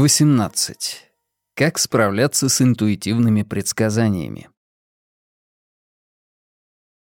18. Как справляться с интуитивными предсказаниями?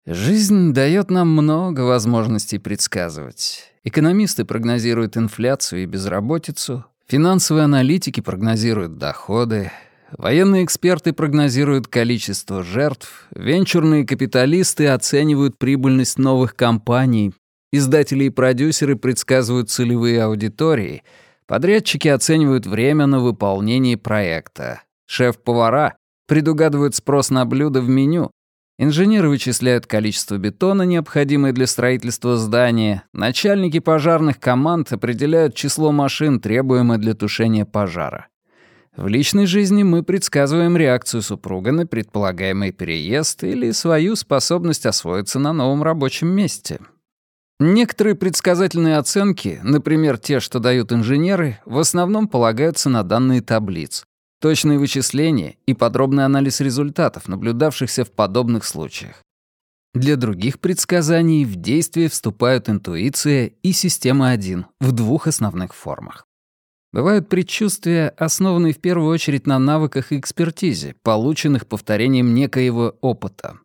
Жизнь дает нам много возможностей предсказывать. Экономисты прогнозируют инфляцию и безработицу, финансовые аналитики прогнозируют доходы, военные эксперты прогнозируют количество жертв, венчурные капиталисты оценивают прибыльность новых компаний, издатели и продюсеры предсказывают целевые аудитории — Подрядчики оценивают время на выполнение проекта. Шеф-повара предугадывают спрос на блюда в меню. Инженеры вычисляют количество бетона, необходимое для строительства здания. Начальники пожарных команд определяют число машин, требуемое для тушения пожара. В личной жизни мы предсказываем реакцию супруга на предполагаемый переезд или свою способность освоиться на новом рабочем месте. Некоторые предсказательные оценки, например, те, что дают инженеры, в основном полагаются на данные таблиц, точные вычисления и подробный анализ результатов, наблюдавшихся в подобных случаях. Для других предсказаний в действие вступают интуиция и система 1 в двух основных формах. Бывают предчувствия, основанные в первую очередь на навыках и экспертизе, полученных повторением некоего опыта,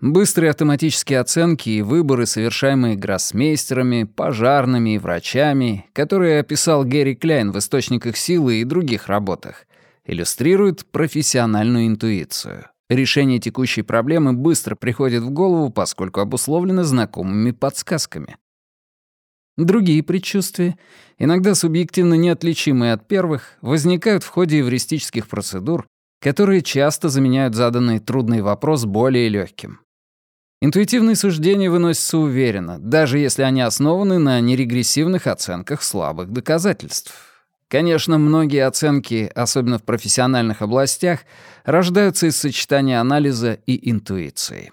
Быстрые автоматические оценки и выборы, совершаемые гроссмейстерами, пожарными и врачами, которые описал Гэри Кляйн в «Источниках силы» и других работах, иллюстрируют профессиональную интуицию. Решение текущей проблемы быстро приходит в голову, поскольку обусловлено знакомыми подсказками. Другие предчувствия, иногда субъективно неотличимые от первых, возникают в ходе эвристических процедур, которые часто заменяют заданный трудный вопрос более легким. Интуитивные суждения выносятся уверенно, даже если они основаны на нерегрессивных оценках слабых доказательств. Конечно, многие оценки, особенно в профессиональных областях, рождаются из сочетания анализа и интуиции.